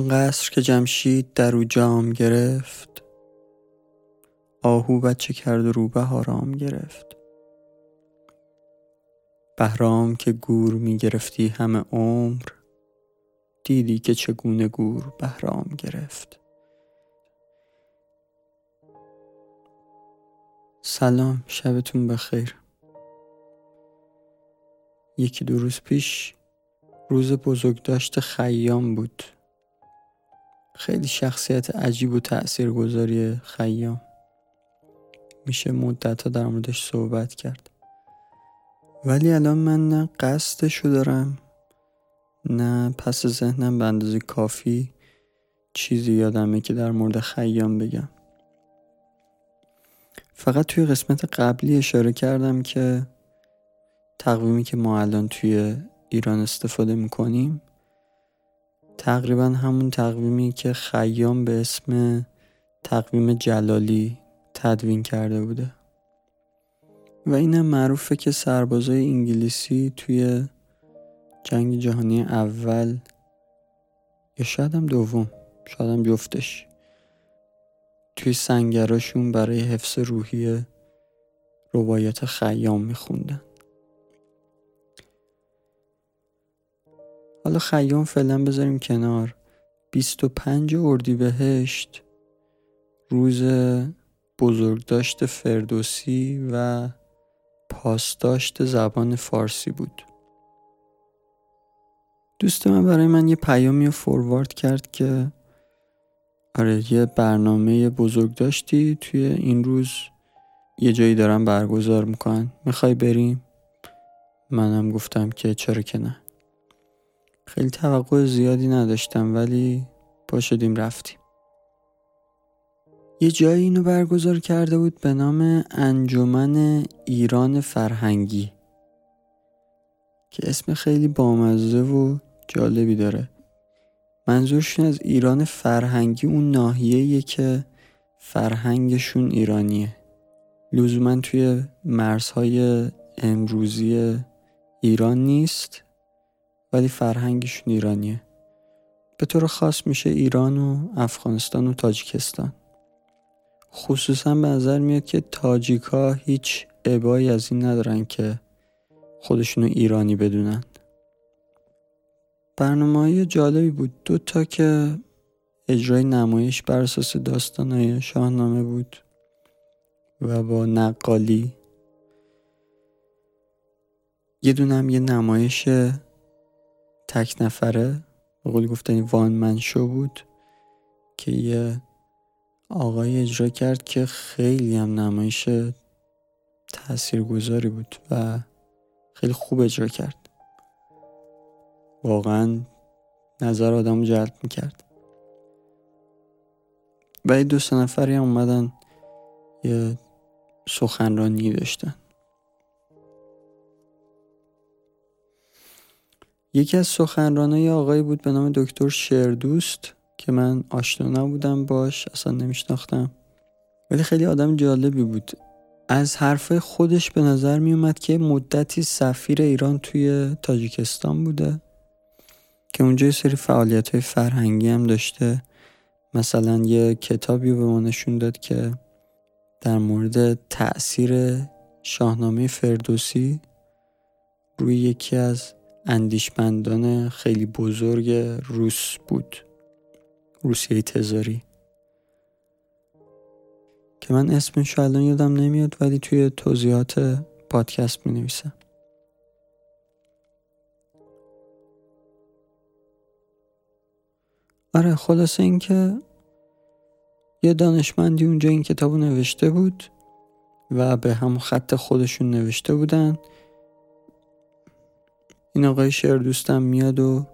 آن قصر که جمشید در او جام گرفت. آهو بچه کرد و روبه آرام گرفت. بهرام که گور می گرفتی همه عمر دیدی که چگونه گور بهرام گرفت. سلام شبتون بخیر. یکی دو روز پیش روز بزرگداشت خیام بود. خیلی شخصیت عجیب و تأثیرگذاری خیام. میشه مدت ها در موردش صحبت کرد. ولی الان من نه قصدشو دارم نه پس ذهنم به اندازه کافی چیزی یادمه که در مورد خیام بگم. فقط توی قسمت قبلی اشاره کردم که تقویمی که ما الان توی ایران استفاده می‌کنیم تقریبا همون تقویمی که خیام به اسم تقویم جلالی تدوین کرده بوده. و اینم معروفه که سربازای انگلیسی توی جنگ جهانی اول یا شاید هم دوم شاید هم جفتش توی سنگراشون برای حفظ روحی روایت خیام میخوندن. حالا خیام فعلا بذاریم کنار. 25 اردیبهشت روز بزرگداشت فردوسی و پاسداشت زبان فارسی بود. دوست من برای من یه پیامی رو فوروارد کرد که آره یه برنامه بزرگ داشتی توی این روز یه جایی دارم برگزار می‌کنن. می‌خوای بریم؟ منم گفتم که چرا که نه. خیلی توقع زیادی نداشتم ولی پا شدیم رفتیم. یه جایی اینو برگزار کرده بود به نام انجمن ایران فرهنگی که اسم خیلی بامزه و جالبی داره. منظورشون از ایران فرهنگی اون ناحیه‌ایه که فرهنگشون ایرانیه. لزوما توی مرزهای امروزی ایران نیست. ولی فرهنگشون ایرانیه. به طور خاص میشه ایران و افغانستان و تاجیکستان. خصوصا به نظر میاد که تاجیکا هیچ عبایی از این ندارن که خودشونو ایرانی بدونن. برنامه جالبی بود. دو تا که اجرای نمایش بر اساس داستانهای شاهنامه بود و با نقالی. یه دونم یه نمایش تک نفره. به قول گفتنی وان من شو بود که یه آقای اجرا کرد که خیلی هم نمایش تاثیرگذاری بود و خیلی خوب اجرا کرد. واقعا نظر آدم جلب می‌کرد. و این دو سه نفری هم اومدن یه سخنرانی داشتن. یکی از سخنرانای آقایی بود به نام دکتر شردوست که من آشنا نبودم باش اصلا نمیشناختم. ولی خیلی آدم جالبی بود. از حرف خودش به نظر می اومد که مدتی سفیر ایران توی تاجیکستان بوده که اونجا یه سری فعالیت های فرهنگی هم داشته. مثلا یه کتابی به ما نشون داد که در مورد تأثیر شاهنامه فردوسی روی یکی از اندیشمندان خیلی بزرگ روس بود. روسیه تزاری. که من اسمش الان یادم نمیاد ولی توی توضیحات پادکست می نویسم آره خلاصه اینکه یه دانشمندی اونجا این کتابو نوشته بود و به هم خط خودشون نوشته بودن. این آقای شعر دوستم میاد و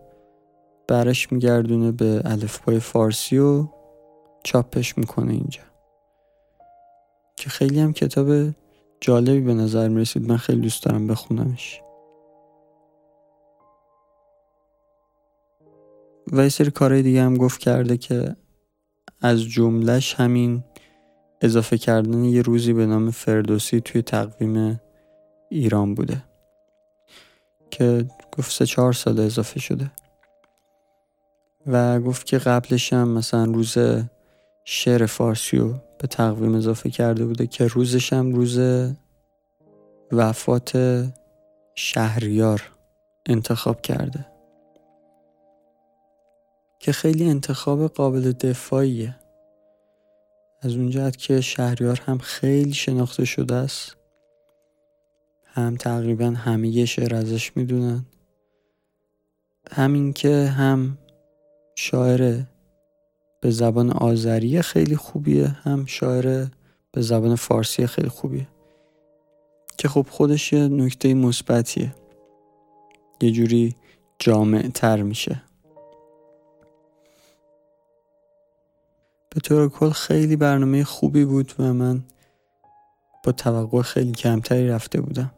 برش میگردونه به الفبای فارسی و چاپش می‌کنه اینجا. که خیلی هم کتاب جالبی به نظر می‌رسید. من خیلی دوست دارم بخونمش. و یه سری کارهای دیگه هم گفت کرده که از جملهش همین اضافه کردن یه روزی به نام فردوسی توی تقویم ایران بوده. که گفت سه چهار سال اضافه شده. و گفت که قبلش هم مثلا روز شعر فارسی رو به تقویم اضافه کرده بوده که روزش هم روز وفات شهریار انتخاب کرده. که خیلی انتخاب قابل دفاعیه. از اون که شهریار هم خیلی شناخته شده است. هم تقریبا همه شعر ازش می‌دونن. همین که هم شاعر به زبان آذری خیلی خوبیه هم شاعر به زبان فارسی خیلی خوبیه. که خب خودش یه نکته مثبتیه. یه جوری جامع تر میشه. به طور کل خیلی برنامه خوبی بود و من با توقع خیلی کمتری رفته بودم.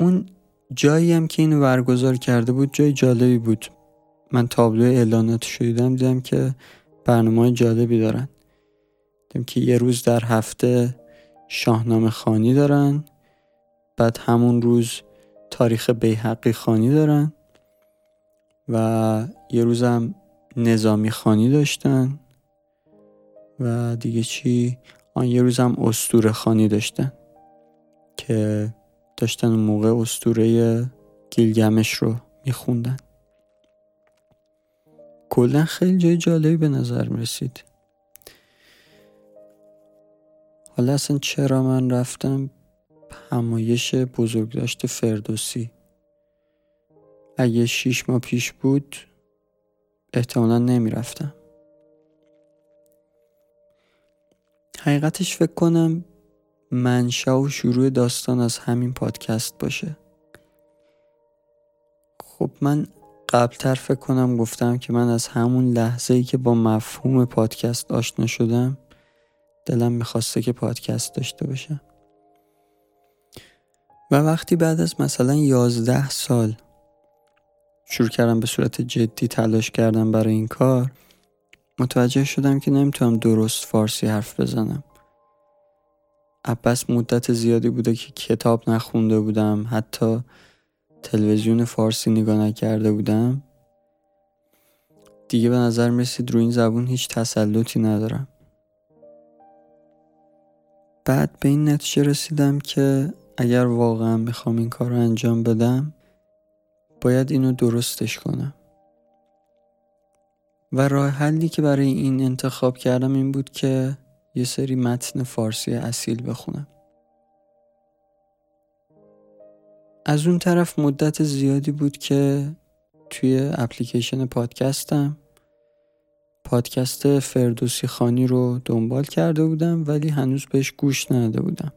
اون جایی هم که اینو برگزار کرده بود جای جالبی بود. من تابلو اعلانات شدیدم دیدم که برنامه جالبی دارن. دیدم که یه روز در هفته شاهنامه خانی دارن بعد همون روز تاریخ بیحقی خانی دارن و یه روزم نظامی خانی داشتن و دیگه چی؟ آن یه روزم استوره خانی داشتن که داشتن اون موقع استوره گیلگمش رو میخوندن. کلا خیلی جای جالبی به نظر می‌رسید. حالا اصلا چرا من رفتم؟ همایش بزرگداشت فردوسی. اگه شیش ماه پیش بود احتمالا نمی‌رفتم. حقیقتش فکر کنم منشا و شروع داستان از همین پادکست باشه. خب من قبلتر فکر کنم گفتم که من از همون لحظه ای که با مفهوم پادکست آشنا شدم دلم می‌خواسته که پادکست داشته باشم. و وقتی بعد از مثلا یازده سال شروع کردم به صورت جدی تلاش کردم برای این کار متوجه شدم که نمی‌تونم درست فارسی حرف بزنم. عباس مدت زیادی بوده که کتاب نخونده بودم. حتی تلویزیون فارسی نگاه نکرده بودم. دیگه به نظر می‌رسید رو این زبون هیچ تسلطی ندارم. بعد به این نتیجه رسیدم که اگر واقعا می‌خوام این کار رو انجام بدم باید اینو درستش کنم. و راه حلی که برای این انتخاب کردم این بود که یه سری متن فارسی اصیل بخونم. از اون طرف مدت زیادی بود که توی اپلیکیشن پادکستم پادکست فردوسی خانی رو دنبال کرده بودم ولی هنوز بهش گوش نداده بودم.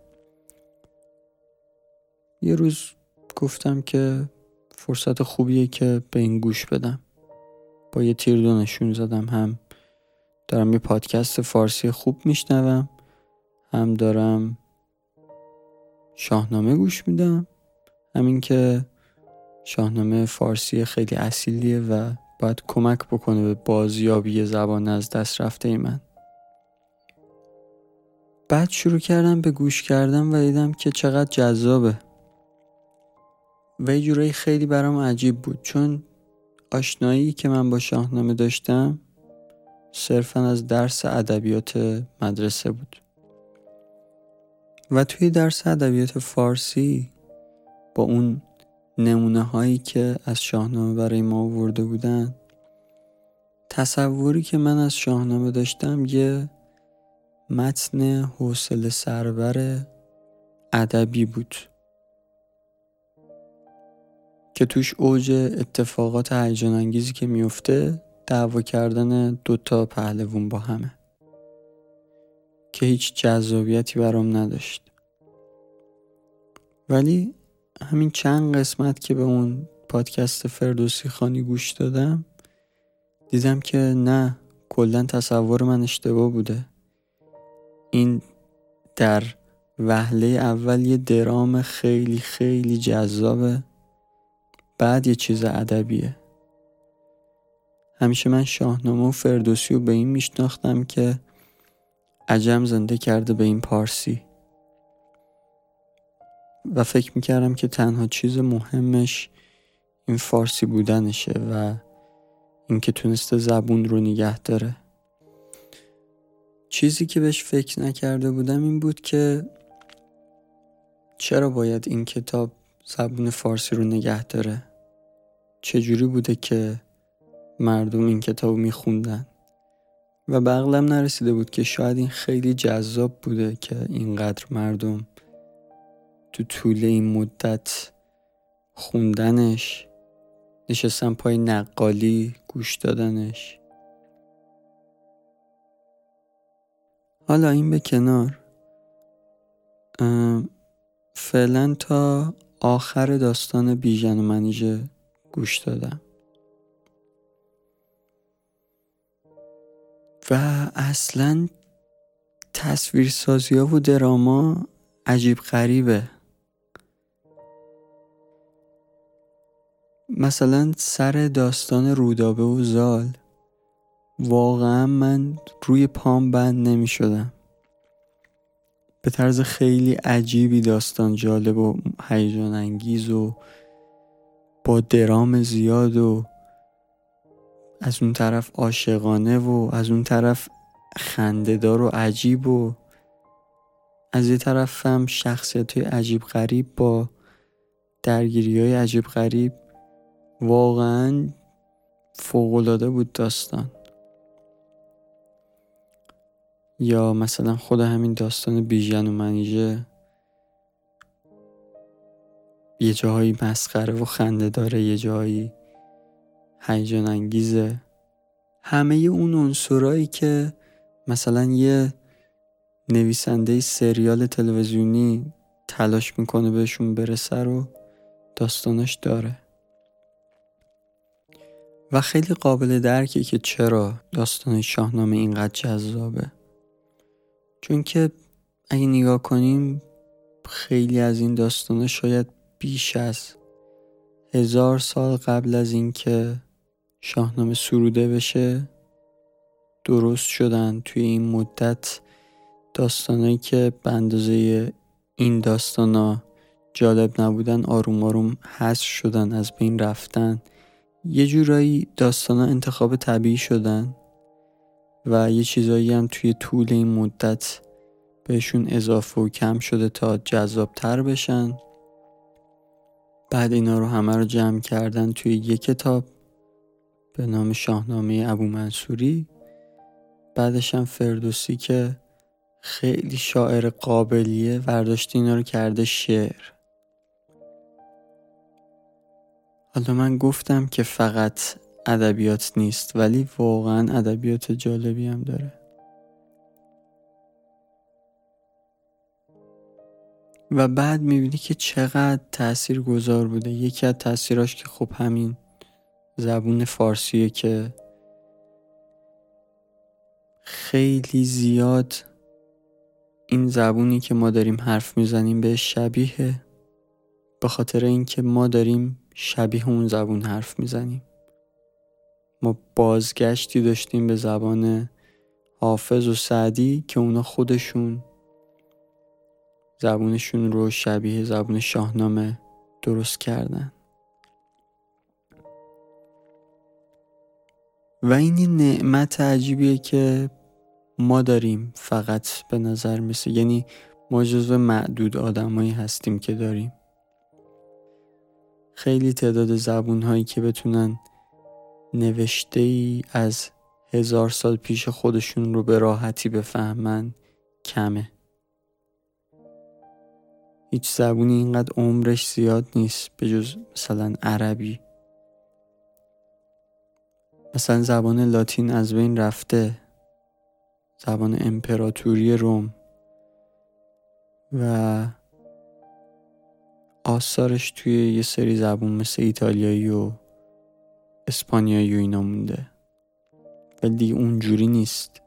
یه روز گفتم که فرصت خوبیه که به این گوش بدم. با یه تیر دو نشون زدم هم دارم یه پادکست فارسی خوب میشنوم. هم دارم شاهنامه گوش میدم. همین که شاهنامه فارسی خیلی اصیلیه و باید کمک بکنه به بازیابی زبان از دست رفته ای من. بعد شروع کردم به گوش کردن و دیدم که چقدر جذابه. و یه جورایی خیلی برام عجیب بود. چون آشنایی که من با شاهنامه داشتم صرفا از درس ادبیات مدرسه بود. و توی درس ادبیات فارسی با اون نمونه هایی که از شاهنامه برای ما آورده بودن تصوری که من از شاهنامه داشتم یه متن حوصله سربر ادبی بود که توش اوج اتفاقات هیجان انگیزی که میفته دعوا کردن دوتا پهلوون با همه. که هیچ جذابیتی برام نداشت. ولی همین چند قسمت که به اون پادکست فردوسی خانی گوش دادم دیدم که نه کلا تصور من اشتباه بوده. این در وهله اول یه درام خیلی خیلی جذابه بعد یه چیز ادبیه. همیشه من شاهنامه و فردوسی رو به این میشناختم که عجم زنده کرده به این پارسی. و فکر می‌کردم که تنها چیز مهمش این فارسی بودنشه و اینکه تونسته زبون رو نگه داره. چیزی که بهش فکر نکرده بودم این بود که چرا باید این کتاب زبون فارسی رو نگه داره؟ چجوری بوده که مردم این کتاب میخوندن. و به نرسیده بود که شاید این خیلی جذاب بوده که اینقدر مردم تو طول این مدت خوندنش نشستن پای نقالی گوش دادنش. حالا این به کنار. فعلا تا آخر داستان بیژن و منیژه گوش دادم. و اصلا تصویرسازی ها و دراما عجیب غریبه. مثلا سر داستان رودابه و زال واقعا من روی پام بند نمی شدم به طرز خیلی عجیبی داستان جالب و هیجان انگیز و با درام زیاد و از اون طرف عاشقانه و از اون طرف خندهدار و عجیب و از یه طرف هم شخصیت های عجیب غریب با درگیری های عجیب غریب. واقعا فوقلاده بود داستان. یا مثلا خود همین داستان بیژن و منیژه. یه جاهایی مسخره و خنده داره یه جایی هیجان انگیزه همه اون عنصرایی که مثلا یه نویسنده سریال تلویزیونی تلاش می‌کنه بهشون برسه رو داستانش داره. و خیلی قابل درکه که چرا داستان شاهنامه اینقدر جذابه. چون که اگه نگاه کنیم خیلی از این داستانه شاید بیش از هزار سال قبل از اینکه شاهنامه سروده بشه. درست شدن توی این مدت داستانهایی که به اندازه این داستانا جالب نبودن آروم آروم حذف شدن از بین رفتن. یه جورایی داستانا انتخاب طبیعی شدن و یه چیزایی هم توی طول این مدت بهشون اضافه و کم شده تا جذابتر بشن. بعد اینا رو همه رو جمع کردن توی یه کتاب. به نام شاهنامه ابو منصوری. بعدش هم فردوسی که خیلی شاعر قابلیه ورداشته اینا رو کرده شعر. حالا من گفتم که فقط ادبیات نیست ولی واقعا ادبیات جالبی هم داره. و بعد می‌بینی که چقدر تأثیر گذار بوده. یکی از تأثیراش که خب همین زبون فارسیه که خیلی زیاد این زبونی که ما داریم حرف می‌زنیم به شبیه به خاطر اینکه ما داریم شبیه اون زبون حرف می‌زنیم. ما بازگشتی داشتیم به زبان حافظ و سعدی که اونا خودشون زبونشون رو شبیه زبون شاهنامه درست کردن. و این نعمت عجیبیه که ما داریم فقط به نظر مثل یعنی ما جزو معدود آدمایی هستیم که داریم. خیلی تعداد زبون هایی که بتونن نوشته ای از هزار سال پیش خودشون رو به راحتی بفهمن کمه. هیچ زبونی اینقدر عمرش زیاد نیست به جز مثلا عربی. مثلا زبان لاتین از بین رفته. زبان امپراتوری روم. و آثارش توی یه سری زبون مثل ایتالیایی و اسپانیایی و اینا مونده. ولی دیگه اونجوری نیست.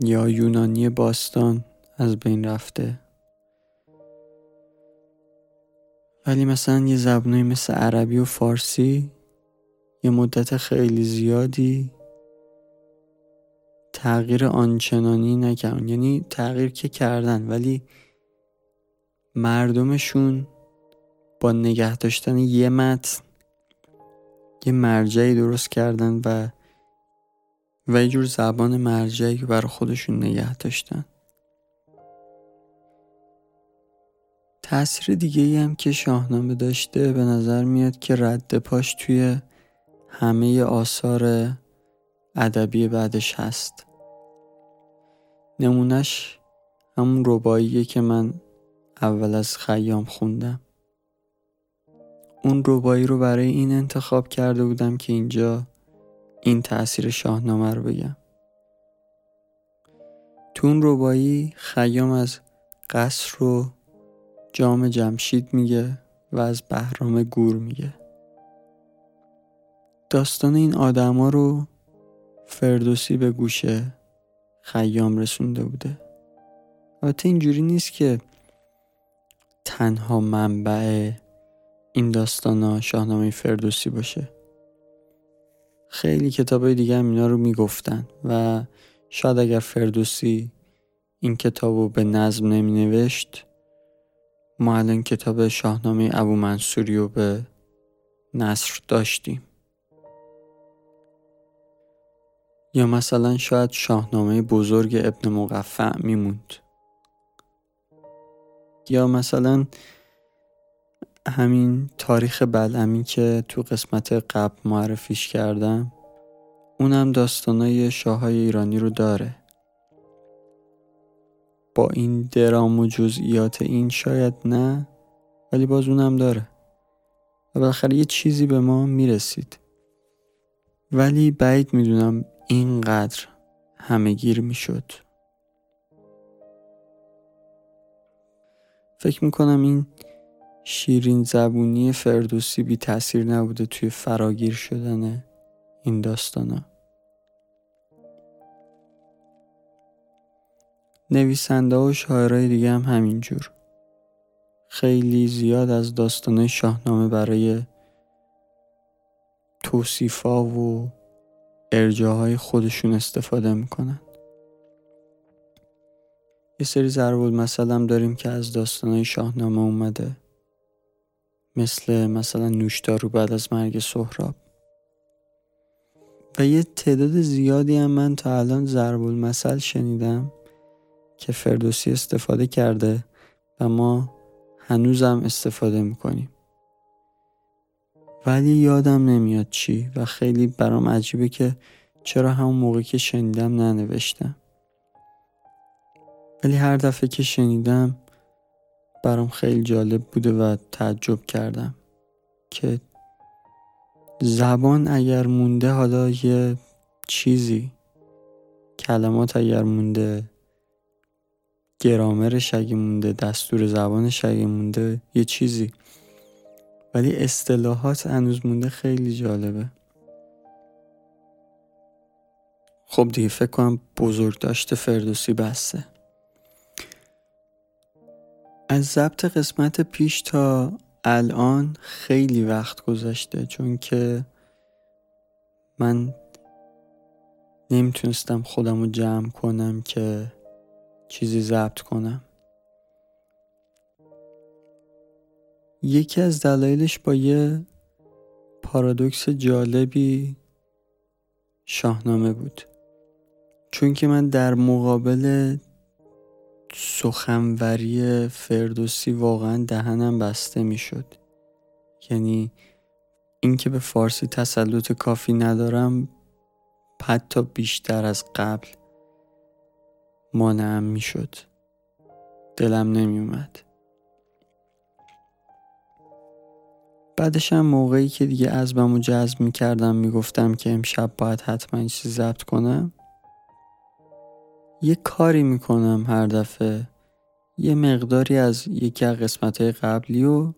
یا یونانی باستان از بین رفته. ولی مثلا یه زبونی مثل عربی و فارسی یه مدت خیلی زیادی تغییر آنچنانی نکردن. یعنی تغییر که کردن ولی مردمشون با نگه داشتن یه متن یه مرجعی درست کردن و و یه جور زبان مرجعی که برای خودشون نگه داشتن. تاثیر دیگه ای هم که شاهنامه داشته به نظر میاد که رد پاش توی همه آثار ادبی بعدش هست. نمونش همون رباییه که من اول از خیام خوندم. اون ربایی رو برای این انتخاب کرده بودم که اینجا این تاثیر شاهنامه رو بگم. تو اون ربایی خیام از قصر رو جام جمشید میگه و از بهرام گور میگه. داستان این آدما رو فردوسی به گوشه خیام رسونده بوده. البته اینجوری نیست که تنها منبع این داستان شاهنامه فردوسی باشه. خیلی کتاب دیگه هم اینا رو می‌گفتن و شاید اگر فردوسی این کتاب رو به نظم نمی نوشت ما الان کتاب شاهنامه ابو منصوری رو به نصر داشتیم. یا مثلا شاید شاهنامه بزرگ ابن مقفع میموند. یا مثلا همین تاریخ بلعمی که تو قسمت قبل معرفیش کردم اونم داستانای شاههای ایرانی رو داره. با این درام و جزئیات این شاید نه ولی باز اونم داره. و بالاخره یه چیزی به ما می‌رسید. ولی بعید می‌دونم اینقدر همه گیر می‌شد. فکر می‌کنم این شیرین زبونی فردوسی بی تاثیر نبوده توی فراگیر شدن این داستانا. نویسنده و شاعرای دیگه هم همینجور. خیلی زیاد از داستانه شاهنامه برای توصیفا و ارجاهای خودشون استفاده می‌کنن. یه سری ضرب مثلا داریم که از داستانهای شاهنامه اومده. مثل مثلا نوشدارو بعد از مرگ سهراب. و یه تعداد زیادی هم من تا الان ضرب المثل شنیدم که فردوسی استفاده کرده و ما هنوزم استفاده می‌کنیم. ولی یادم نمیاد چی و خیلی برام عجیبه که چرا همون موقع که شنیدم ننوشتم. ولی هر دفعه که شنیدم برام خیلی جالب بوده و تعجب کردم که زبان اگر مونده حالا یه چیزی کلمات اگر مونده گرامرش اگه مونده دستور زبانش اگه مونده یه چیزی. ولی اصطلاحات هنوز مونده خیلی جالبه. خب دیگه فکر کنم بزرگ داشته فردوسی بسته. از ضبط قسمت پیش تا الان خیلی وقت گذشته چون که من نمی‌تونستم خودم رو جمع کنم که چیزی ضبط کنم. یکی از دلایلش با یه پارادوکس جالبی شاهنامه بود. چون که من در مقابل سخنوری فردوسی واقعا دهنم بسته می‌شد. یعنی اینکه به فارسی تسلط کافی ندارم حتی بیشتر از قبل مانعم می‌شد. دلم نمیومد بعدش هم موقعی که دیگه ازبم و جذب می‌کردم می‌گفتم که امشب باید حتما چیزی ضبط کنم. یه کاری می‌کنم هر دفعه. یه مقداری از یکی از قسمت های قبلی و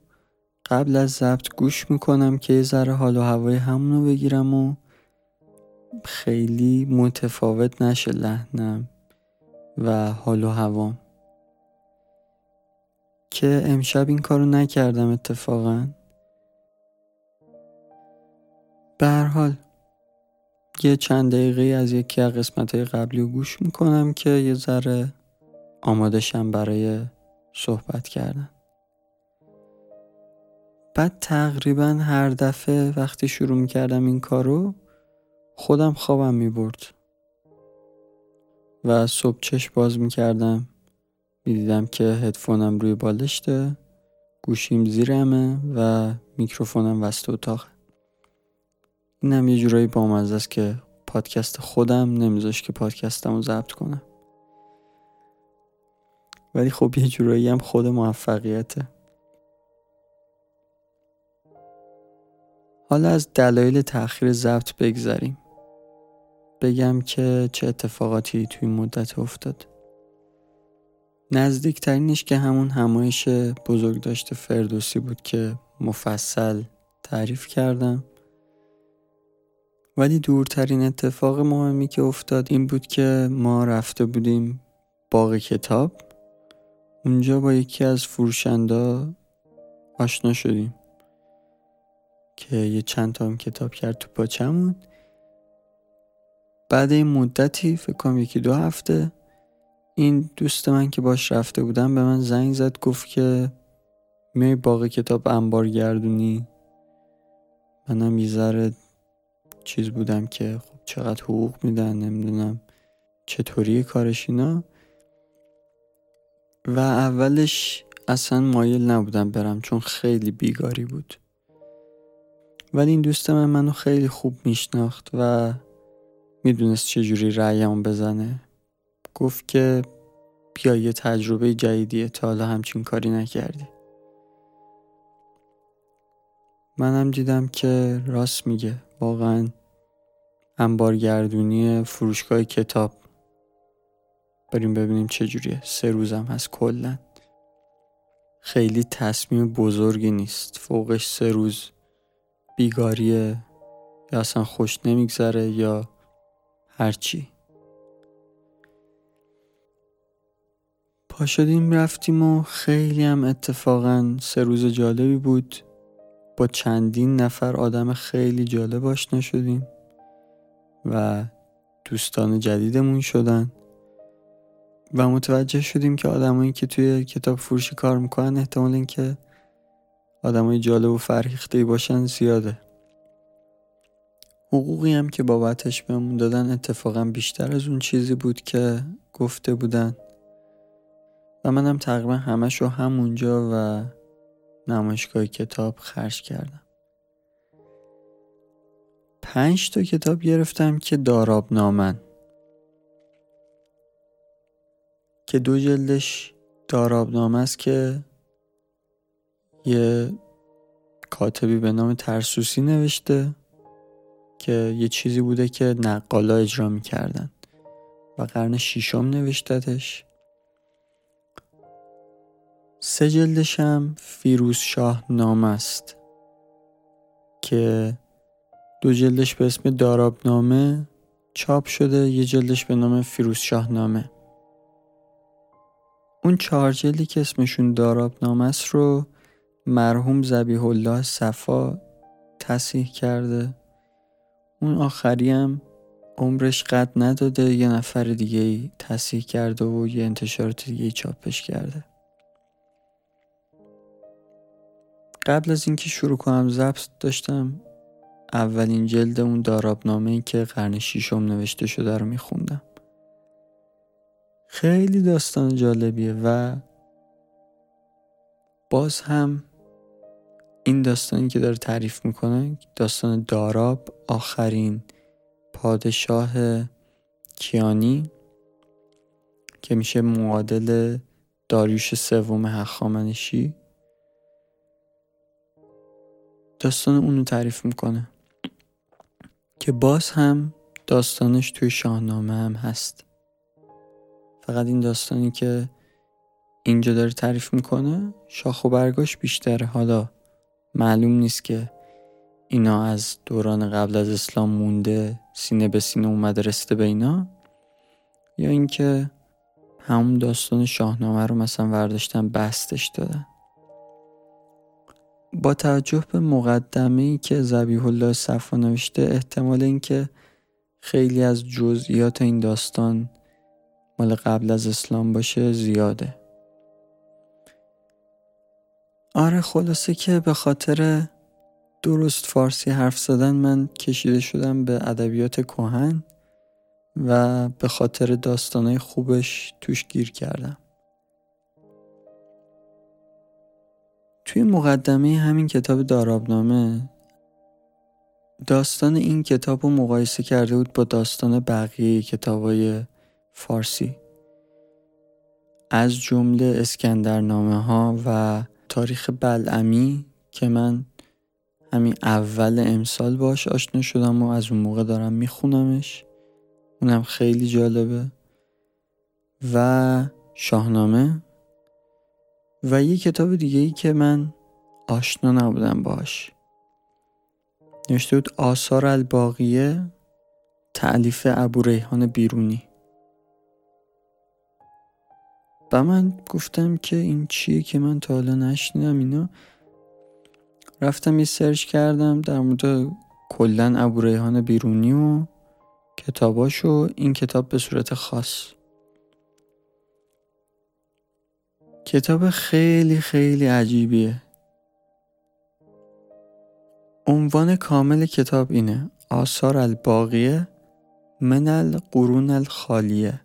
قبل از ضبط گوش می‌کنم که یه ذره حال و هوای همونو بگیرم و خیلی متفاوت نشه لحنم و حال و هوام. که امشب این کارو نکردم اتفاقا. به هر حال یه چند دقیقه از یکی از قسمت های قبلی رو گوش می‌کنم که یه ذره آماده برای صحبت کردن. بعد تقریبا هر دفعه وقتی شروع می‌کردم این کارو خودم خوابم می‌برد و صبح چشم باز می‌کردم. می‌دیدم که هدفونم روی بالشته گوشیم زیرمه و میکروفونم وسط اتاقه. اینم یه جورایی بامزه است که پادکست خودم نمیذاش که پادکستم رو ضبط کنم. ولی خب یه جورایی هم خود موفقیته. حالا از دلایل تاخیر ضبط بگذریم. بگم که چه اتفاقاتی توی مدت افتاد. نزدیکترینش که همون همایش بزرگ داشته فردوسی بود که مفصل تعریف کردم. ولی دورترین اتفاق مهمی که افتاد این بود که ما رفته بودیم باغ کتاب. اونجا با یکی از فروشنده آشنا شدیم که یه چند تا هم کتاب کرد تو پاچمون بعد این مدتی فکر کنم یکی دو هفته این دوست من که باش رفته بودم به من زنگ زد گفت که میای باغ کتاب انبار گردونی. منم یه ذره چیز بودم که خب چقدر حقوق میدن نمی‌دونم چطوری کارش اینا. و اولش اصلا مایل نبودم برم چون خیلی بیگاری بود. ولی این دوست من منو خیلی خوب میشناخت و می‌دونست چجوری رأیم بزنه. گفت که بیا یه تجربه جدیدیه تا حالا همچین کاری نکردی. منم دیدم که راست میگه. واقعا انبارگردونی فروشگاه کتاب. بریم ببینیم چجوریه سه روزم هست کلا. خیلی تصمیم بزرگی نیست. فوقش سه روز بیگاریه. یا اصلا خوش نمیگذره یا هرچی پا شدیم رفتیم و خیلی هم اتفاقا سه روز جالبی بود. با چندین نفر آدم خیلی جالب آشنا شدیم و دوستان جدیدمون شدن و متوجه شدیم که آدمایی که توی کتاب فروشی کار می‌کنن احتمال اینکه آدمای جالب و فرهیخته باشن زیاده. حقوقی هم که بابتش بهمون دادن اتفاقا بیشتر از اون چیزی بود که گفته بودن. و منم تقریبا همش رو همونجا و نمایشگاه کتاب خرج کردم. پنج تا کتاب گرفتم که داراب نامن که دو جلدش داراب نامه است که یه کاتبی به نام ترسوسی نوشته که یه چیزی بوده که نقالا اجرا می‌کردن و قرن شیشم نوشتتش. سه جلدش هم فیروز شاه نام است که دو جلدش به اسم داراب نامه چاپ شده یه جلدش به نام فیروز شاه نامه. اون چهار جلدی که اسمشون داراب نامه است رو مرحوم زبیح الله صفا تصیح کرده. اون آخری هم عمرش قد نداده یه نفر دیگه تصیح کرده و یه انتشارات دیگه چاپش کرده. قبل از اینکه شروع کنم ضبط داشتم اولین جلد اون دارابنامه ای که قرن شیشم نوشته شده رو میخوندم. خیلی داستان جالبیه و باز هم این داستانی که داره تعریف می‌کنه داستان داراب آخرین پادشاه کیانی که میشه معادل داریوش سوم هخامنشی. داستان اونو تعریف می‌کنه. که باز هم داستانش توی شاهنامه هم هست. فقط این داستانی که اینجا داره تعریف می‌کنه شاخ و برگاش بیشتره حالا معلوم نیست که اینا از دوران قبل از اسلام مونده سینه به سینه اومده رسیده به اینا یا اینکه همون داستان شاهنامه رو مثلا ورداشتن بستش دادن. با توجه به مقدمه که زبیح الله صفا نوشته احتمال اینکه خیلی از جزئیات این داستان مال قبل از اسلام باشه زیاده. آره خلاصه که به خاطر درست فارسی حرف زدن من کشیده شدم به ادبیات کهن و به خاطر داستانهای خوبش توش گیر کردم. توی مقدمه همین کتاب دارابنامه داستان این کتاب رو مقایسه کرده بود با داستان بقیه کتابای فارسی. از جمله اسکندرنامه ها و تاریخ بلعمی که من همین اول امسال باش آشنا شدم و از اون موقع دارم میخونمش. اونم خیلی جالبه. و شاهنامه. و یه کتاب دیگه ای که من آشنا نبودم باش نوشته بود آثار الباقیه تعلیف ابو ریحان بیرونی. و من گفتم که این چیه که من تا حالا نشنیدم اینا رفتم یه سرچ کردم در مورد کلا ابو ریحان بیرونی و کتاباشو. این کتاب به صورت خاص کتاب خیلی خیلی عجیبیه. عنوان کامل کتاب اینه. آثار الباقیه من القرون الخالیه.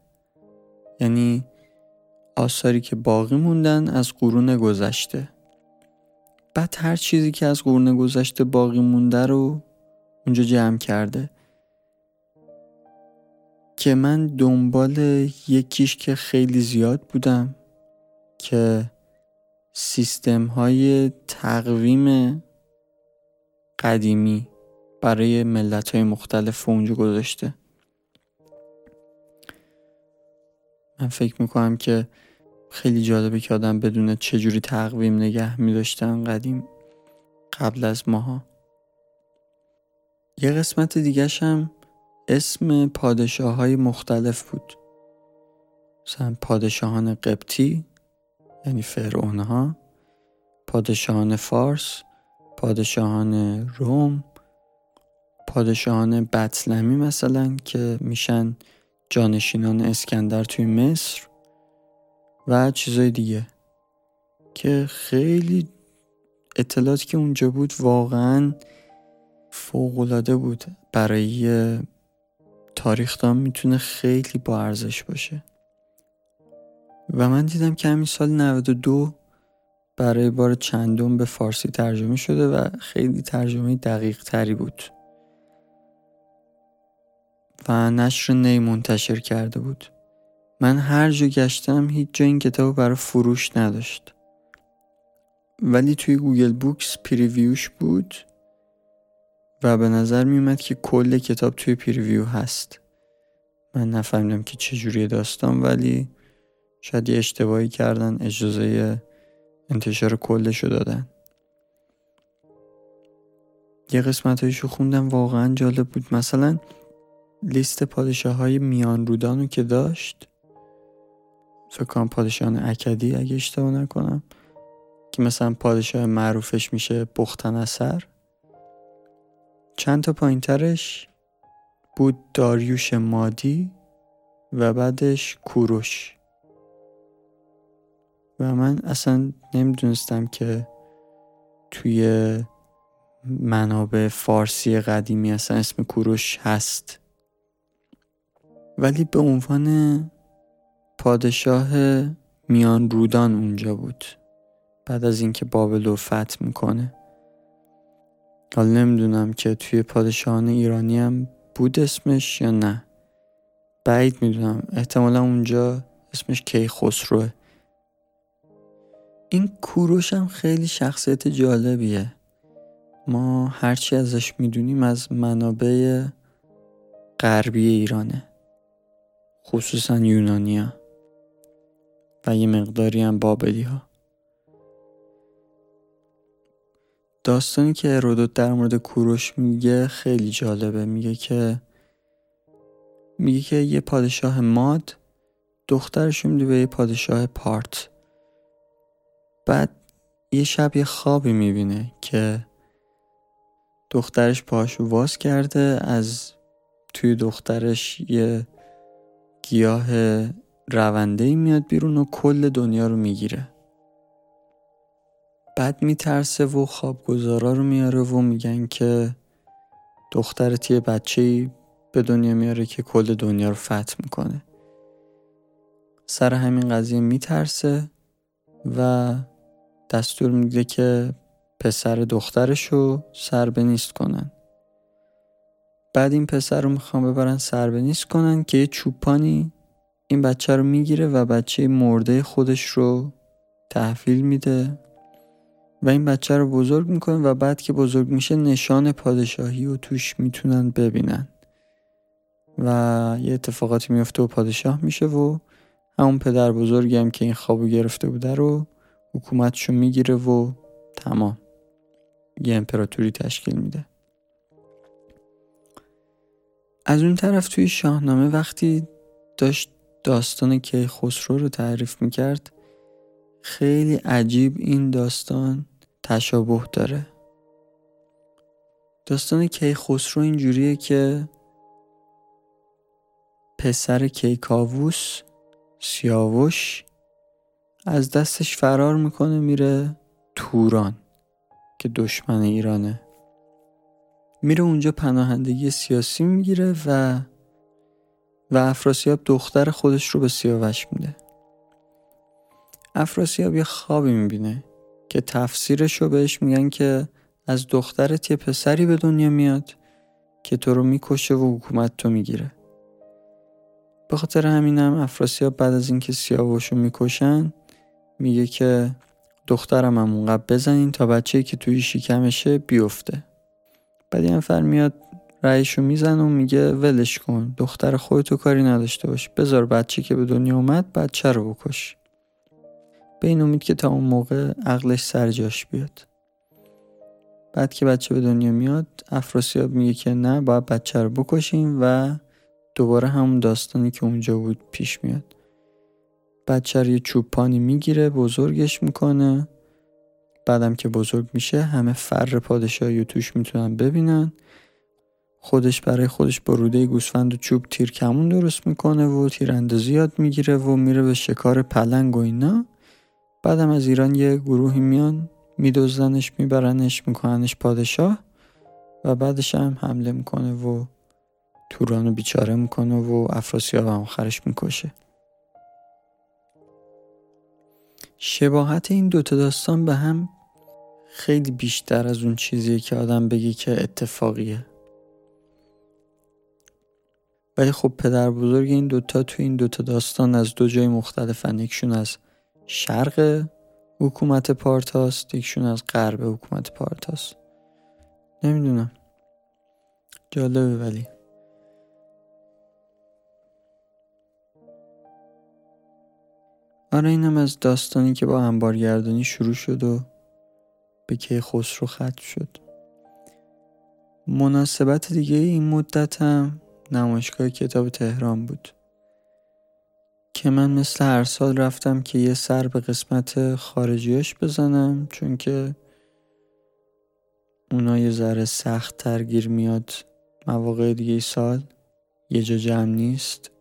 یعنی آثاری که باقی موندن از قرون گذشته. بعد هر چیزی که از قرون گذشته باقی مونده رو اونجا جمع کرده. که من دنبال یکیش که خیلی زیاد بودم. که سیستم های تقویم قدیمی برای ملت های مختلف اونجا گذاشته. من فکر می‌کنم که خیلی جالبه که آدم بدونه چجوری تقویم نگه میداشتن قدیم قبل از ماها. یه قسمت دیگهش هم اسم پادشاه های مختلف بود. مثلا پادشاهان قبطی یعنی فرعون ها پادشاهان فارس پادشاهان روم پادشاهان بطلمی مثلا که میشن جانشینان اسکندر توی مصر و چیزای دیگه که خیلی اطلاعاتی که اونجا بود واقعا فوقالعاده بود. برای تاریخدان می‌تونه خیلی با ارزش باشه. و من دیدم که همین سال 92 برای بار چندم به فارسی ترجمه شده و خیلی ترجمه دقیق تری بود. و نشر نی منتشر کرده بود. من هر جا گشتم هیچ جا این کتاب برای فروش نداشت. ولی توی Google Books preview ش بود و به نظر میومد که کل کتاب توی preview هست. من نفهمیدم که چجوری داستان ولی شاید یه اشتباهی کردن اجازه انتشار کلشو دادن. یه قسمت هایشو خوندم واقعا جالب بود. مثلا لیست پادشاه های میان رودانو که داشت. فکر کنم پادشاهان اکدی اگه اشتباه نکنم. که مثلا پادشاه معروفش میشه بختن اثر. چند تا پایینترش بود داریوش مادی و بعدش کوروش. و من اصلا نمی‌دونستم که توی منابع فارسی قدیمی اصلا اسم کوروش هست. ولی به عنوان پادشاه میان رودان اونجا بود. بعد از اینکه بابل رو فتح می‌کنه. حالا نمی‌دونم که توی پادشاهان ایرانی هم بود اسمش یا نه. بعید می‌دونم. احتمالا اونجا اسمش کی خسروه این کوروش هم خیلی شخصیت جالبیه. ما هرچی ازش می‌دونیم از منابع غربی ایرانه. خصوصا یونانیا و یه مقداری هم بابلی ها داستانی که ارودوت در مورد کوروش میگه خیلی جالبه. میگه که میگه که یه پادشاه ماد دخترش میده به یه پادشاه پارت. بعد یه شب یه خوابی می‌بینه که دخترش پاش واز کرده از توی دخترش یه گیاه رونده ای میاد بیرون و کل دنیا رو می‌گیره. بعد میترسه و خوابگزارا رو میاره و میگن که دخترت یه بچه به دنیا میاره که کل دنیا رو فتح می‌کنه. سر همین قضیه میترسه و دستور میده که پسر دخترش رو سربنیست کنن. بعد این پسر رو می‌خوان ببرن سربنیست کنن که یه چوپانی این بچه رو می‌گیره و بچه مرده خودش رو تحویل میده و این بچه رو بزرگ می‌کنه و بعد که بزرگ میشه نشان پادشاهی رو توش می‌تونن ببینن. و یه اتفاقاتی میفته و پادشاه میشه و همون پدر بزرگی هم که این خوابو گرفته بوده رو حکومتشو می‌گیره و تمام. یه امپراتوری تشکیل میده. از اون طرف توی شاهنامه وقتی داشت داستان که خسرو رو تعریف می‌کرد خیلی عجیب این داستان تشابه داره. داستان کیخسرو اینجوریه که پسر کیکاووس سیاوش از دستش فرار می‌کنه میره توران که دشمن ایرانه. میره اونجا پناهندگی سیاسی می‌گیره و و افراسیاب دختر خودش رو به سیاوش میده. افراسیاب یه خوابی می‌بینه که تفسیرش رو بهش میگن که از دخترت یه پسری به دنیا میاد که تو رو می‌کشه و حکومت تو می‌گیره. به خاطر همینم افراسیاب بعد از اینکه سیاوش رو می‌کشن میگه که دخترم هم اونقدر بزنین تا بچه که توی شکمشه بیفته. بعد یه نفر میاد رأیشو می‌زنه و میگه ولش کن دختر خودتو کاری نداشته باش. بذار بچه که به دنیا اومد بچه رو بکش. به این امید که تا اون موقع عقلش سر جاش بیاد. بعد که بچه به دنیا میاد افراسیاب میگه که نه باید بچه رو بکشیم و دوباره همون داستانی که اونجا بود پیش میاد. بچه رو یه چوبپانی می‌گیره بزرگش می‌کنه. بعدم که بزرگ میشه همه فر پادشاهی و توش می‌تونن ببینن. خودش برای خودش با روده گوسفند و چوب تیر کمون درست می‌کنه و تیراندازی یاد می‌گیره و میره به شکار پلنگ و اینا. بعدم از ایران یه گروهی میان میدوزنش میبرنش میکننش پادشاه و بعدش هم حمله می‌کنه و تورانو بیچاره می‌کنه و افراسیاب هم آخرش می‌کشه. شباهت این دوتا داستان به هم خیلی بیشتر از اون چیزیه که آدم بگی که اتفاقیه. ولی خب پدر بزرگ این دوتا تو این دوتا داستان از دو جای مختلفن. یکشون از شرق حکومت پارتاست یکشون از غرب حکومت پارتاست. نمی‌دونم. جالبه ولی. آره اینم از داستانی که با انبارگردانی شروع شد و به که خسرو ختم شد. مناسبت دیگه این مدت هم نمایشگاه کتاب تهران بود. که من مثل هر سال رفتم که یه سر به قسمت خارجیاش بزنم چون که اونا یه ذره سخت ترگیر میاد مواقع دیگه سال. یه جا جمع نیست.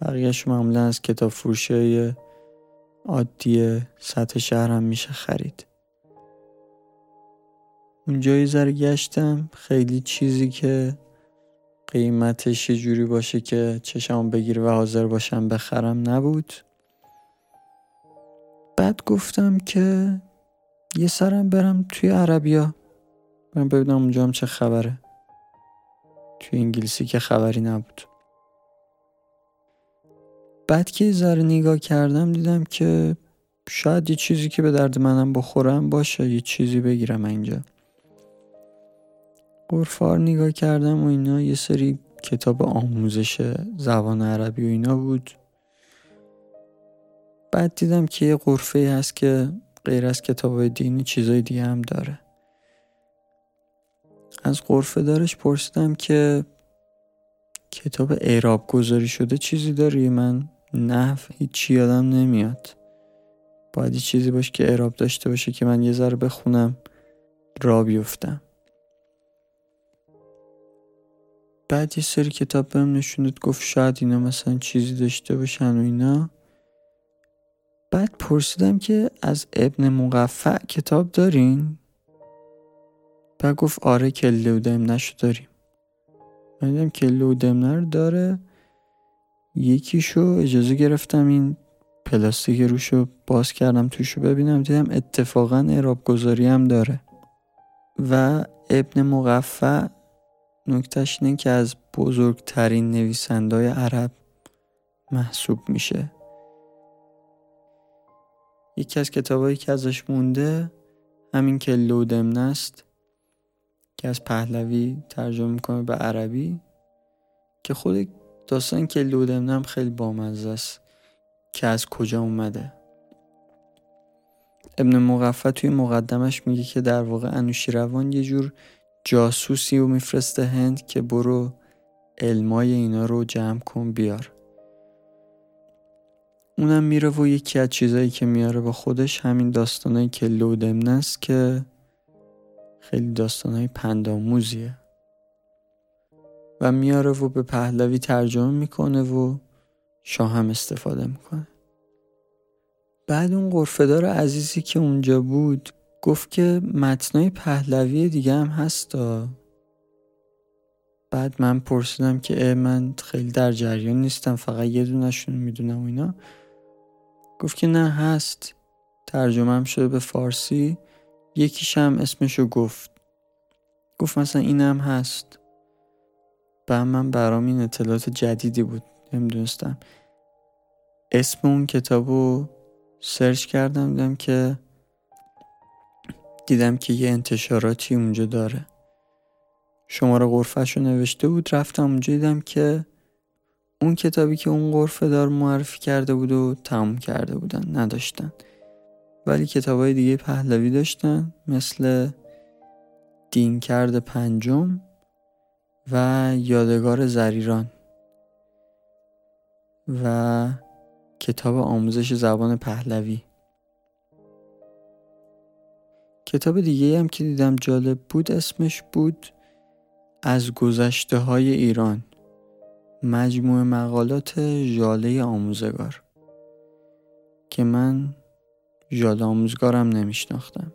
بقیهش معمولا از کتاب فروشه عادی سطح شهر هم میشه خرید. اونجا یه ذره گشتم خیلی چیزی که قیمتش یه جوری باشه که چشم بگیر و حاضر باشم بخرم نبود. بعد گفتم که یه سرم برم توی عربیا. من ببینم اونجا هم چه خبره. توی انگلیسی که خبری نبود. بعد که ذره نگاه کردم دیدم که شاید یه چیزی که به درد منم بخورم باشه یه چیزی بگیرم اینجا. قرفار نگاه کردم و اینا یه سری کتاب آموزش زبان عربی و اینا بود. بعد دیدم که یه قرفه هست که غیر از کتاب دینی چیزای دیگه هم داره. از قرفه دارش پرسیدم که کتاب اعراب گذاری شده چیزی داری من نه هیچی یادم نمیاد. باید چیزی باشه که اعراب داشته باشه که من یه ذره بخونم را بیفتم. بعد یه سری کتاب بهم نشوندد گفت شاید اینا مثلا چیزی داشته باشن و اینا. بعد پرسیدم که از ابن مقفع کتاب دارین؟ بعد گفت آره کله و دمنشو داریم. من دیدم دمنه رو داره. یکیشو اجازه گرفتم این پلاستیک روشو باز کردم توشو ببینم. دیدم اتفاقا اعراب گذاری هم داره. و ابن مقفع نکتش اینه که از بزرگترین نویسندهای عرب محسوب میشه. یکی از کتابایی که ازش مونده همین که لودمن است. که از پهلوی ترجمه می‌کنه به عربی که خود داستان که لودمن هم خیلی بامزه است که از کجا اومده. ابن مقفع توی مقدمش میگه که در واقع انوشیروان یه جور جاسوسی رو میفرسته هند که برو علمای اینا رو جمع کن بیار. اونم میره و یکی از چیزایی که میاره با خودش همین داستانایی که لودمن است که خیلی داستانهای پنداموزیه. و میاره و به پهلوی ترجمه می‌کنه و شاه هم استفاده می‌کنه. بعد اون قرفدار عزیزی که اونجا بود گفت که متنای پهلوی دیگه هم هستا بعد من پرسیدم که من خیلی در جریان نیستم فقط یه دونشون می‌دونم و اینا. گفت که نه هست. ترجمه هم شده به فارسی. یکیش هم اسمشو گفت. گفت مثلا اینم هست. بعد من برام این اطلاعات جدیدی بود. نمی‌دونستم. اسم اون کتاب رو سرچ کردم دیدم که دیدم که یه انتشاراتی اونجا داره. شماره غرفش رو نوشته بود. رفتم اونجا دیدم که اون کتابی که اون غرفه دار معرفی کرده بود و تموم کرده بودن نداشتن. ولی کتاب های دیگه پهلوی داشتن مثل دین کرد پنجم و یادگار زریران و کتاب آموزش زبان پهلوی. کتاب دیگه هم که دیدم جالب بود اسمش بود از گذشته های ایران مجموع مقالات ژاله آموزگار که من ژاله آموزگارم نمیشناختم.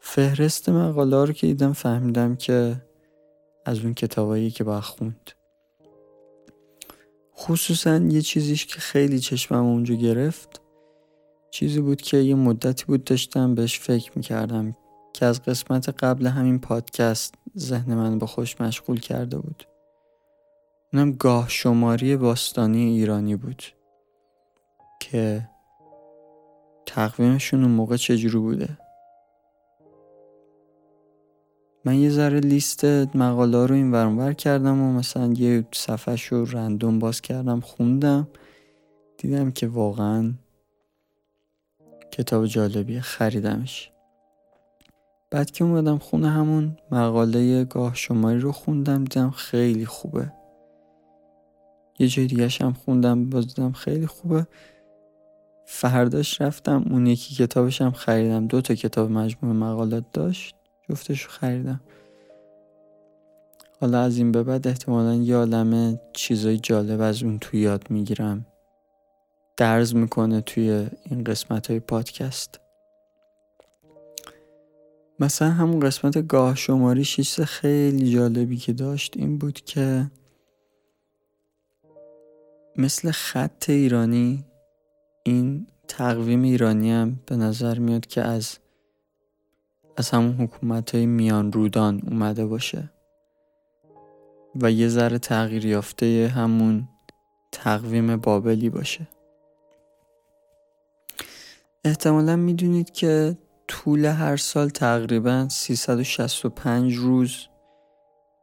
فهرست مقاله رو که دیدم فهمیدم که از اون کتابایی که باید خوند. خصوصا یه چیزیش که خیلی چشمم اونجا گرفت چیزی بود که یه مدتی بود داشتم بهش فکر می‌کردم که از قسمت قبل همین پادکست ذهن من به خوش مشغول کرده بود. اونم گاه شماری باستانی ایرانی بود که تقویمشون اون موقع چجوری بوده؟ من یه ذره لیست مقاله رو این ورانور کردم و مثلا یه صفحه رو رندوم باز کردم خوندم. دیدم که واقعا کتاب جالبیه خریدمش. بعد که اومدم خونه همون مقاله گاه شماری رو خوندم دیدم خیلی خوبه. یه جای دیگه هم خوندم باز دیدم خیلی خوبه. فرداش رفتم اون یکی کتابش هم خریدم. دو تا کتاب مجموعه مقالات داشت جفتش رو خریدم. حالا از این به بعد احتمالا یه عالم چیزای جالب از اون تو یاد می‌گیرم. درز می‌کنه توی این قسمت های پادکست. مثلا همون قسمت گاه شماری چیز خیلی جالبی که داشت این بود که مثل خط ایرانی این تقویم ایرانی هم به نظر میاد که از از همون حکومت های میان رودان اومده باشه. و یه ذره تغییر یافته همون تقویم بابلی باشه. احتمالا می‌دونید که طول هر سال تقریبا 365 روز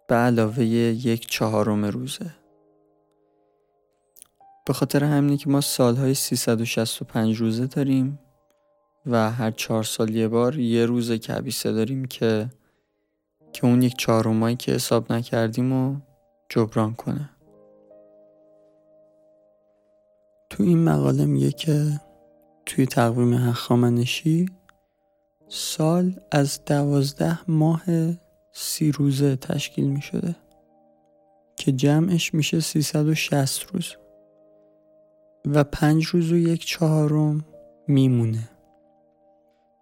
به علاوه یک چهارم روزه. به خاطر همینه که ما سالهای 365 روزه داریم و هر چهار سال یه بار یه روز کبیسه داریم که که اون یک چهارمایی که حساب نکردیم و جبران کنه. تو این مقاله میگه که توی تقویم هخامنشی سال از دوازده ماه سی روزه تشکیل می شده که جمعش میشه 360 روز. و پنج روز و یک چهارم میمونه.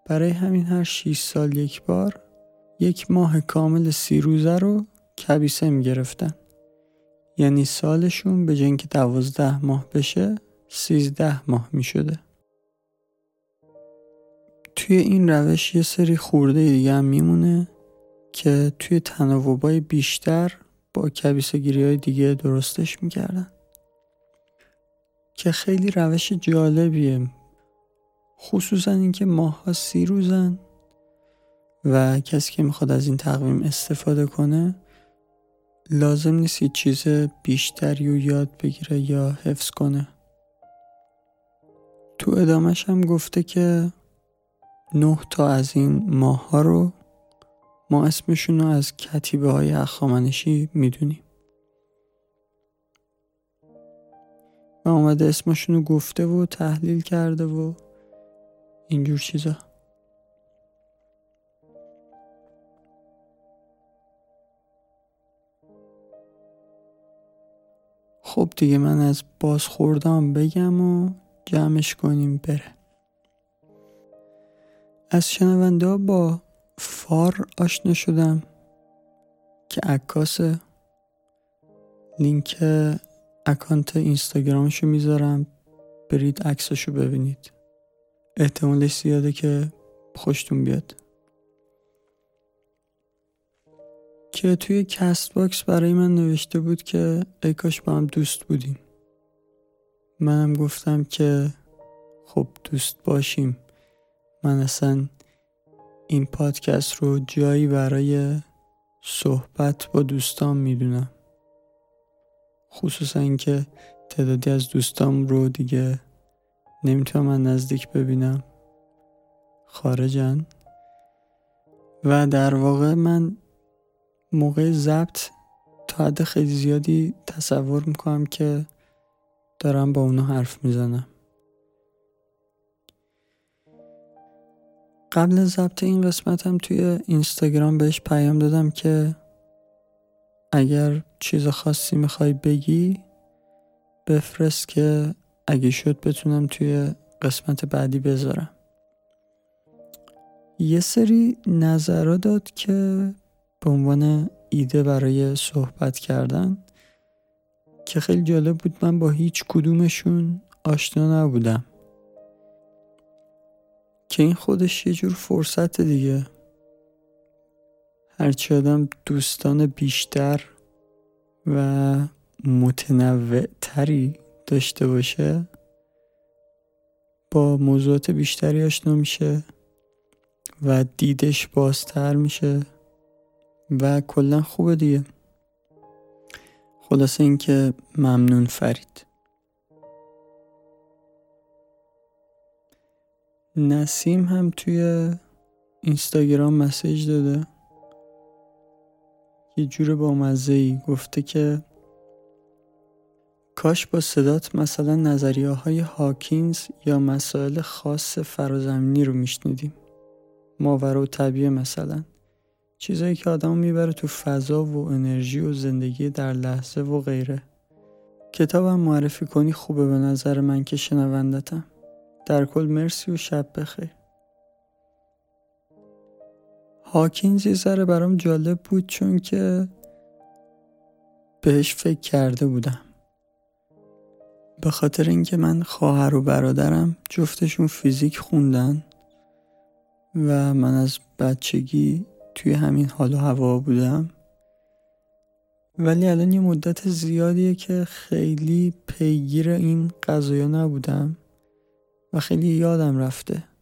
برای همین هر 6 سال یک بار یک ماه کامل سی روزه رو کبیسه می‌گرفتن. یعنی سالشون به جنگ دوازده ماه بشه سیزده ماه می‌شده. توی این روش یه سری خورده دیگه هم میمونه که توی تناوبای بیشتر با کبیسه گیری های دیگه درستش می‌کردن. که خیلی روش جالبیه. خصوصا اینکه ماه ها سی روزن و کسی که می‌خواد از این تقویم استفاده کنه لازم نیست چیز بیشتری رو یاد بگیره یا حفظ کنه. تو ادامش هم گفته که نه تا از این ماه ها رو ما اسمشون رو از کتیبه های اخامنشی می‌دونیم. و اومده اسمشون رو گفته و تحلیل کرده و اینجور چیزا. خب دیگه من از بازخوردم بگم و جمعش کنیم بره. از شنونده با فار آشنا شدم که عکاس لینک اکانت اینستاگرامشو می‌ذارم. برید عکسشو ببینید. احتمالش زیاده که خوشتون بیاد. که توی Castbox برای من نوشته بود که ای کاش با هم دوست بودیم. منم گفتم که خب دوست باشیم. من اصلا این پادکست رو جایی برای صحبت با دوستان می‌دونم. خصوصا اینکه تعدادی از دوستام رو دیگه نمی‌تونم من نزدیک ببینم. خارجن. و در واقع من موقع ضبط تا حد خیلی زیادی تصور می‌کنم که دارم با اونا حرف می‌زنم. قبل ضبط این قسمتم توی اینستاگرام بهش پیام دادم که اگر چیز خاصی می‌خوای بگی بفرست که اگه شد بتونم توی قسمت بعدی بذارم. یه سری نظرات داد که به عنوان ایده برای صحبت کردن که خیلی جالب بود من با هیچ کدومشون آشنا نبودم. که این خودش یه جور فرصت دیگه. هرچی آدم دوستان بیشتر و متنوع تری داشته باشه با موضوعات بیشتری آشنا میشه و دیدش بازتر میشه و کلا خوبه دیگه. خلاصه اینکه ممنون فرید. نسیم هم توی اینستاگرام مسیج داده. یه جور با مزه ای گفته که کاش با صدات مثلا نظریه های هاکینز یا مسائل خاص فرازمینی رو میشنیدیم. ماورا و طبیعه مثلا. چیزایی که آدم می‌بره تو فضا و انرژی و زندگی در لحظه و غیره. کتابم معرفی کنی خوبه به نظر من که شنوندتم. در کل مرسی و شب بخیر. هاکینز یه ذره برام جالب بود چون که بهش فکر کرده بودم. به خاطر اینکه من خواهر و برادرم جفتشون فیزیک خوندن و من از بچگی توی همین حال و هوا بودم. ولی الان یه مدت زیادیه که خیلی پیگیر این قضایا نبودم و خیلی یادم رفته.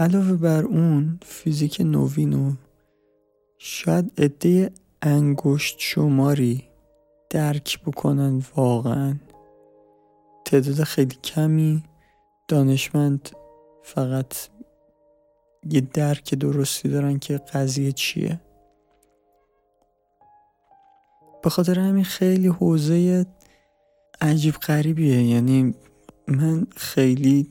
علاوه بر اون فیزیک نوین و شاید عده انگشت شماری درک بکنن واقعا. تعداد خیلی کمی. دانشمند فقط یه درک درستی دارن که قضیه چیه. به خاطر همین خیلی حوزه عجیب غریبیه. یعنی من خیلی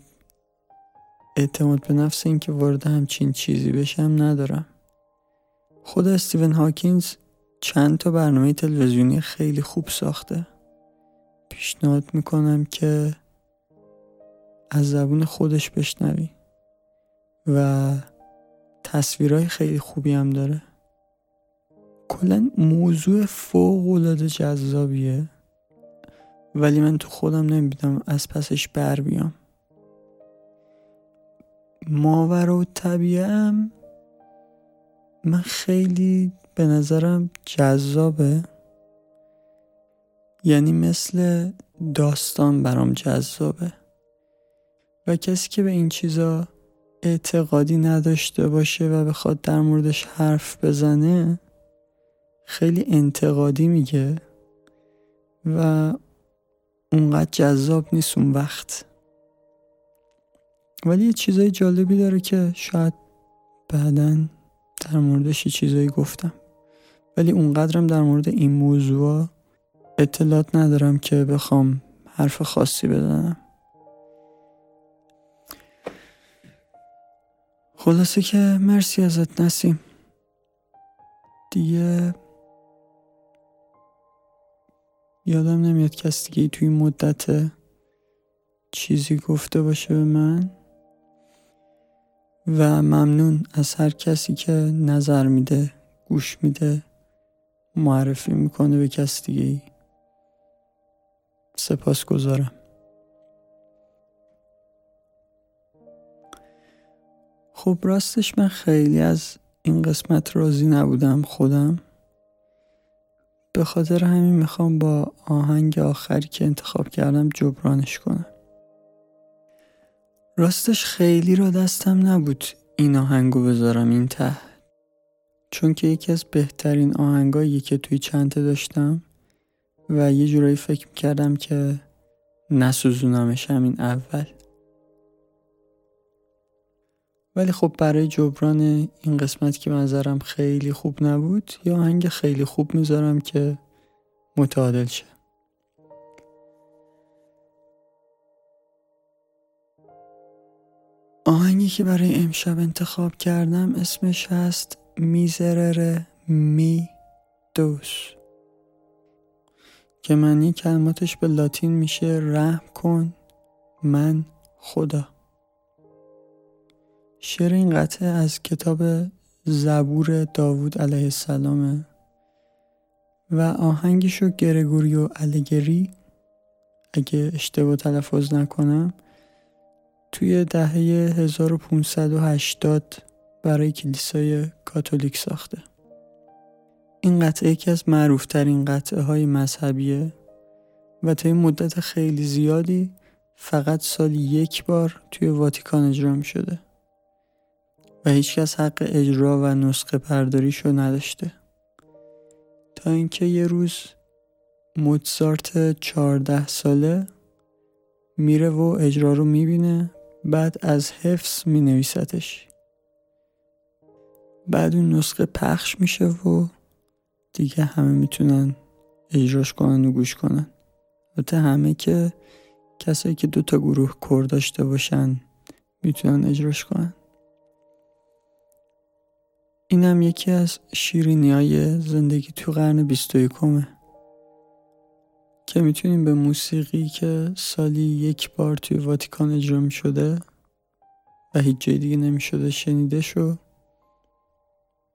اعتماد به نفس اینکه وارد همچین چیزی بشم ندارم. خود استیون هاکینز چند تا برنامه تلویزیونی خیلی خوب ساخته. پیشنهاد می‌کنم که از زبون خودش بشنوی و تصویرهای خیلی خوبی هم داره. کلا موضوع فوق العاده جذابیه ولی من تو خودم نمیدم از پسش بر بیام. ماورا و طبیعم من خیلی به نظرم جذابه. یعنی مثل داستان برام جذابه. و کسی که به این چیزا اعتقادی نداشته باشه و بخواد در موردش حرف بزنه خیلی انتقادی میگه و اونقدر جذاب نیست اون وقت. ولی یه چیزای جالبی داره که شاید بعدا در موردش یه چیزایی گفتم. ولی اونقدرم در مورد این موضوع اطلاعات ندارم که بخوام حرف خاصی بزنم. خلاصه که مرسی ازت نسیم. دیگه یادم نمیاد کسی دیگه توی مدت چیزی گفته باشه به من. و ممنون از هر کسی که نظر میده گوش میده معرفی می‌کنه به کس دیگه ای. سپاس گذارم. خب راستش من خیلی از این قسمت راضی نبودم خودم. به خاطر همین می‌خوام با آهنگ آخری که انتخاب کردم جبرانش کنم. راستش خیلی را دستم نبود این آهنگو بذارم این ته. چون که یکی از بهترین آهنگایی که توی چنته داشتم و یه جورایی فکر می‌کردم که نسوزونمش همین اول. ولی خب برای جبران این قسمت که منظرم خیلی خوب نبود یا آهنگ خیلی خوب می‌ذارم که متعادل شه. آهنگی که برای امشب انتخاب کردم اسمش هست میزرر می دوس که معنی کلماتش به لاتین میشه رحم کن من خدا. شعر این قطعه از کتاب زبور داوود علیه السلامه و آهنگشو گرگوریو الگری اگه اشتباه تلفظ نکنم توی دهه 1580 برای کلیسای کاتولیک ساخته. این قطعه یکی از معروفترین قطعه های مذهبیه و تا این مدت خیلی زیادی فقط سال یک بار توی واتیکان اجرا می شده و هیچکس حق اجرا و نسخه پرداریشو نداشته. تا اینکه یه روز موتسارت چهارده ساله میره و اجرا رو می‌بینه بعد از حفظ مینویستش بعد اون نسخه پخش میشه و دیگه همه می‌تونن اجراش کنن و گوش کنن. البته همه که کسایی که دوتا گروه کور داشته باشن می‌تونن اجراش کنن. اینم یکی از شیرینی های زندگی تو قرن بیست و که می‌تونیم به موسیقی که سالی یک بار توی واتیکان اجرا شده و هیچ جای دیگه نمی شده شنیده شو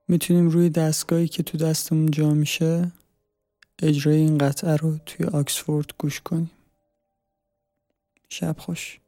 می‌تونیم روی دستگاهی که تو دستمون جا میشه اجرای این قطعه رو توی آکسفورد گوش کنیم. شب خوش.